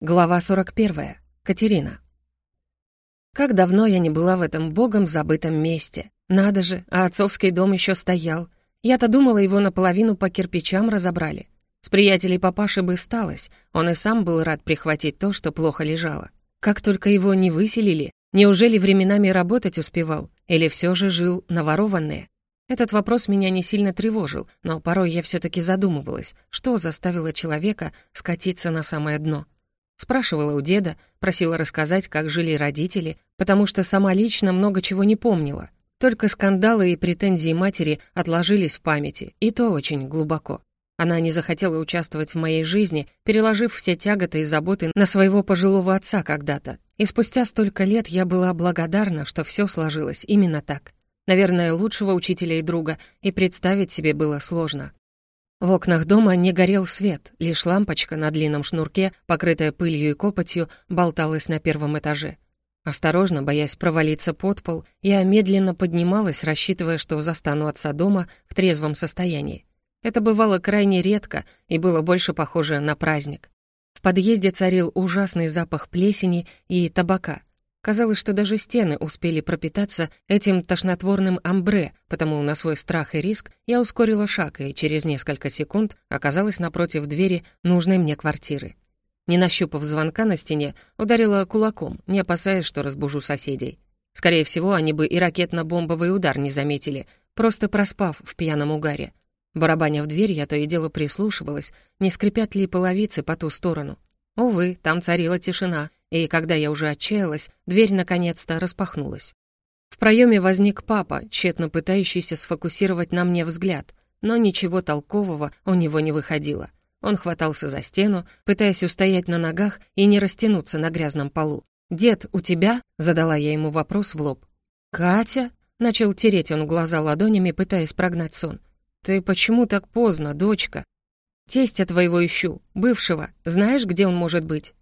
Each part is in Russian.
Глава 41. Катерина. Как давно я не была в этом богом забытом месте. Надо же, а отцовский дом еще стоял. Я-то думала, его наполовину по кирпичам разобрали. С приятелей папаши бы сталось, он и сам был рад прихватить то, что плохо лежало. Как только его не выселили, неужели временами работать успевал, или все же жил наворованное? Этот вопрос меня не сильно тревожил, но порой я все таки задумывалась, что заставило человека скатиться на самое дно — Спрашивала у деда, просила рассказать, как жили родители, потому что сама лично много чего не помнила. Только скандалы и претензии матери отложились в памяти, и то очень глубоко. Она не захотела участвовать в моей жизни, переложив все тяготы и заботы на своего пожилого отца когда-то. И спустя столько лет я была благодарна, что все сложилось именно так. Наверное, лучшего учителя и друга и представить себе было сложно. В окнах дома не горел свет, лишь лампочка на длинном шнурке, покрытая пылью и копотью, болталась на первом этаже. Осторожно, боясь провалиться под пол, я медленно поднималась, рассчитывая, что застану отца дома в трезвом состоянии. Это бывало крайне редко и было больше похоже на праздник. В подъезде царил ужасный запах плесени и табака. Казалось, что даже стены успели пропитаться этим тошнотворным амбре, потому на свой страх и риск я ускорила шаг и через несколько секунд оказалась напротив двери нужной мне квартиры. Не нащупав звонка на стене, ударила кулаком, не опасаясь, что разбужу соседей. Скорее всего, они бы и ракетно-бомбовый удар не заметили, просто проспав в пьяном угаре. Барабаня в дверь, я то и дело прислушивалась, не скрипят ли половицы по ту сторону. Увы, там царила тишина, и когда я уже отчаялась, дверь наконец-то распахнулась. В проеме возник папа, тщетно пытающийся сфокусировать на мне взгляд, но ничего толкового у него не выходило. Он хватался за стену, пытаясь устоять на ногах и не растянуться на грязном полу. «Дед, у тебя?» — задала я ему вопрос в лоб. «Катя?» — начал тереть он глаза ладонями, пытаясь прогнать сон. «Ты почему так поздно, дочка?» «Тестя твоего ищу, бывшего. Знаешь, где он может быть?»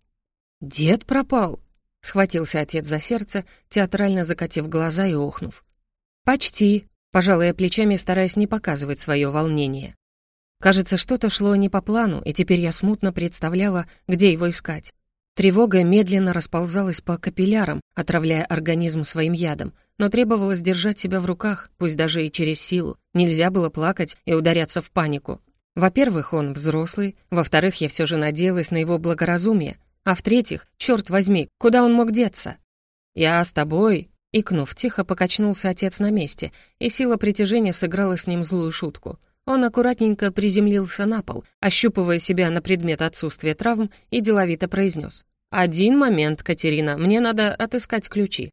«Дед пропал!» — схватился отец за сердце, театрально закатив глаза и охнув. «Почти», — пожалуй, плечами, стараясь не показывать свое волнение. Кажется, что-то шло не по плану, и теперь я смутно представляла, где его искать. Тревога медленно расползалась по капиллярам, отравляя организм своим ядом, но требовалось держать себя в руках, пусть даже и через силу. Нельзя было плакать и ударяться в панику. Во-первых, он взрослый, во-вторых, я все же надеялась на его благоразумие, а в-третьих, черт возьми, куда он мог деться? «Я с тобой», — икнув, тихо покачнулся отец на месте, и сила притяжения сыграла с ним злую шутку. Он аккуратненько приземлился на пол, ощупывая себя на предмет отсутствия травм, и деловито произнес. «Один момент, Катерина, мне надо отыскать ключи».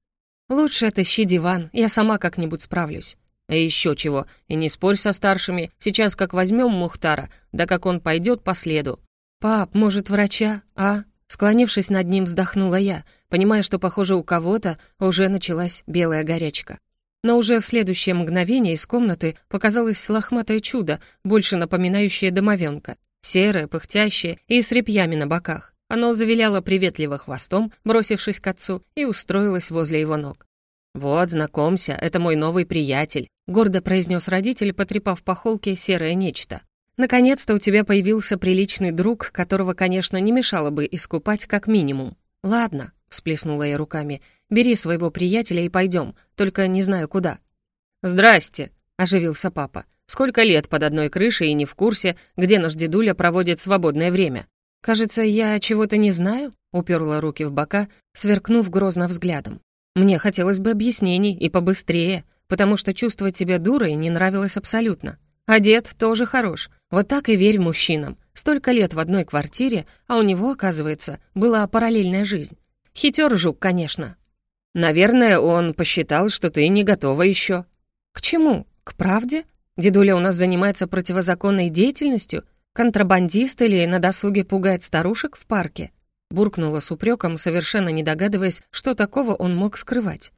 «Лучше отыщи диван, я сама как-нибудь справлюсь». «А еще чего, и не спорь со старшими, сейчас как возьмем Мухтара, да как он пойдет по следу». «Пап, может, врача, а?» Склонившись над ним, вздохнула я, понимая, что, похоже, у кого-то уже началась белая горячка. Но уже в следующее мгновение из комнаты показалось лохматое чудо, больше напоминающее домовенка, серое, пыхтящее и с репьями на боках. Оно завиляло приветливо хвостом, бросившись к отцу, и устроилось возле его ног. «Вот, знакомься, это мой новый приятель», — гордо произнес родитель, потрепав по холке серое нечто. Наконец-то у тебя появился приличный друг, которого, конечно, не мешало бы искупать как минимум. Ладно, всплеснула я руками. Бери своего приятеля и пойдем, только не знаю куда. Здрасте, оживился папа. Сколько лет под одной крышей и не в курсе, где наш дедуля проводит свободное время? Кажется, я чего-то не знаю, уперла руки в бока, сверкнув грозно взглядом. Мне хотелось бы объяснений и побыстрее, потому что чувствовать себя дурой не нравилось абсолютно. А дед тоже хорош. Вот так и верь мужчинам. Столько лет в одной квартире, а у него, оказывается, была параллельная жизнь. Хитер жук, конечно. Наверное, он посчитал, что ты не готова еще. К чему? К правде? Дедуля у нас занимается противозаконной деятельностью? Контрабандист или на досуге пугает старушек в парке? Буркнула с упреком, совершенно не догадываясь, что такого он мог скрывать.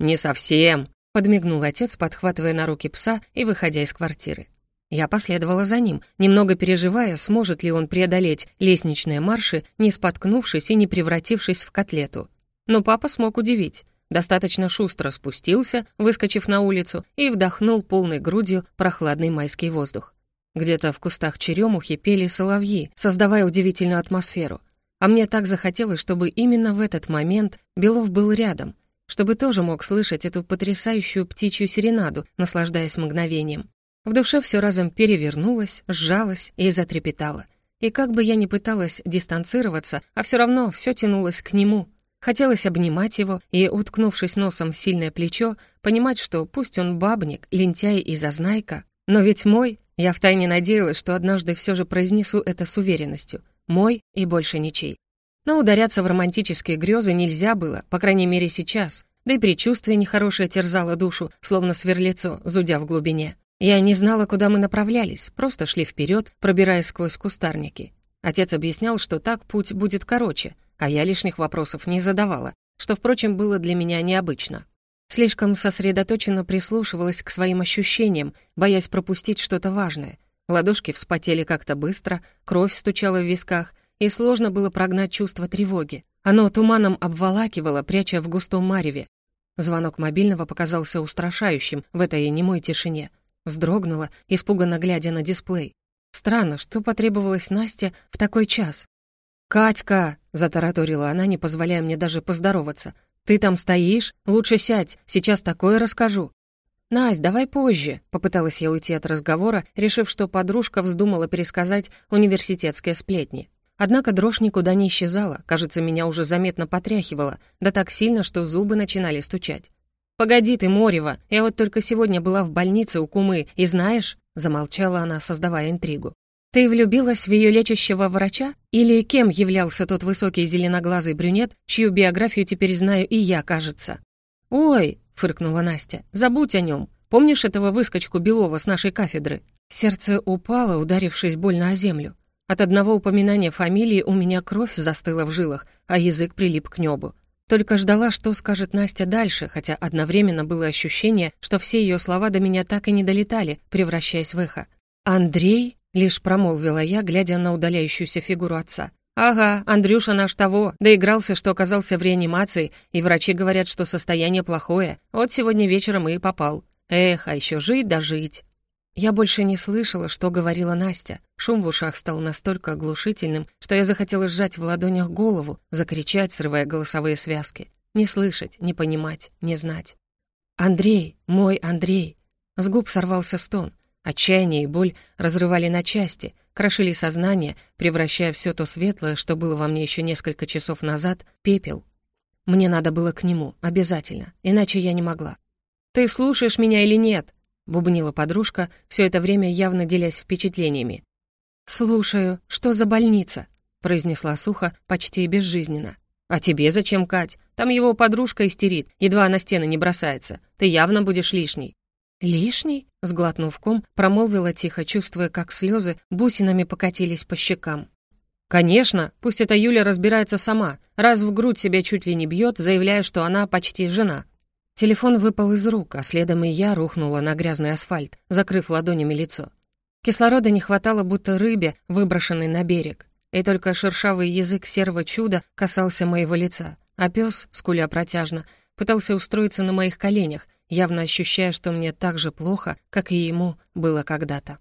«Не совсем», Подмигнул отец, подхватывая на руки пса и выходя из квартиры. Я последовала за ним, немного переживая, сможет ли он преодолеть лестничные марши, не споткнувшись и не превратившись в котлету. Но папа смог удивить. Достаточно шустро спустился, выскочив на улицу, и вдохнул полной грудью прохладный майский воздух. Где-то в кустах черемухи пели соловьи, создавая удивительную атмосферу. А мне так захотелось, чтобы именно в этот момент Белов был рядом, чтобы тоже мог слышать эту потрясающую птичью серенаду, наслаждаясь мгновением. В душе все разом перевернулось, сжалось и затрепетало. И как бы я ни пыталась дистанцироваться, а все равно все тянулось к нему. Хотелось обнимать его и, уткнувшись носом в сильное плечо, понимать, что пусть он бабник, лентяй и зазнайка, но ведь мой, я втайне надеялась, что однажды все же произнесу это с уверенностью. Мой и больше ничей. Но ударяться в романтические грезы нельзя было, по крайней мере сейчас. Да и предчувствие нехорошее терзало душу, словно сверлецо, зудя в глубине. Я не знала, куда мы направлялись, просто шли вперед, пробираясь сквозь кустарники. Отец объяснял, что так путь будет короче, а я лишних вопросов не задавала, что, впрочем, было для меня необычно. Слишком сосредоточенно прислушивалась к своим ощущениям, боясь пропустить что-то важное. Ладошки вспотели как-то быстро, кровь стучала в висках, и сложно было прогнать чувство тревоги. Оно туманом обволакивало, пряча в густом мареве. Звонок мобильного показался устрашающим в этой немой тишине. Вздрогнула, испуганно глядя на дисплей. Странно, что потребовалось Насте в такой час. «Катька!» — затараторила она, не позволяя мне даже поздороваться. «Ты там стоишь? Лучше сядь, сейчас такое расскажу». «Насть, давай позже», — попыталась я уйти от разговора, решив, что подружка вздумала пересказать университетские сплетни. Однако дрожь никуда не исчезала, кажется, меня уже заметно потряхивало, да так сильно, что зубы начинали стучать. «Погоди ты, Морева, я вот только сегодня была в больнице у кумы, и знаешь...» — замолчала она, создавая интригу. «Ты влюбилась в ее лечащего врача? Или кем являлся тот высокий зеленоглазый брюнет, чью биографию теперь знаю и я, кажется?» «Ой!» — фыркнула Настя. «Забудь о нем. Помнишь этого выскочку Белова с нашей кафедры?» Сердце упало, ударившись больно о землю. От одного упоминания фамилии у меня кровь застыла в жилах, а язык прилип к небу. Только ждала, что скажет Настя дальше, хотя одновременно было ощущение, что все ее слова до меня так и не долетали, превращаясь в эхо. «Андрей?» Лишь промолвила я, глядя на удаляющуюся фигуру отца. «Ага, Андрюша наш того, доигрался, что оказался в реанимации, и врачи говорят, что состояние плохое. Вот сегодня вечером и попал. Эх, а еще жить да жить». Я больше не слышала, что говорила Настя. Шум в ушах стал настолько оглушительным, что я захотела сжать в ладонях голову, закричать, срывая голосовые связки. Не слышать, не понимать, не знать. «Андрей, мой Андрей!» С губ сорвался стон. Отчаяние и боль разрывали на части, крошили сознание, превращая все то светлое, что было во мне еще несколько часов назад, пепел. Мне надо было к нему, обязательно, иначе я не могла. «Ты слушаешь меня или нет?» — бубнила подружка, все это время явно делясь впечатлениями. «Слушаю. Что за больница?» — произнесла сухо, почти безжизненно. «А тебе зачем, Кать? Там его подружка истерит, едва на стены не бросается. Ты явно будешь лишней». «Лишний?» — сглотнув ком, промолвила тихо, чувствуя, как слезы бусинами покатились по щекам. «Конечно, пусть эта Юля разбирается сама, раз в грудь себя чуть ли не бьет, заявляя, что она почти жена». Телефон выпал из рук, а следом и я рухнула на грязный асфальт, закрыв ладонями лицо. Кислорода не хватало, будто рыбе, выброшенной на берег. И только шершавый язык серого чуда касался моего лица, а пес, скуля протяжно, пытался устроиться на моих коленях, явно ощущая, что мне так же плохо, как и ему было когда-то.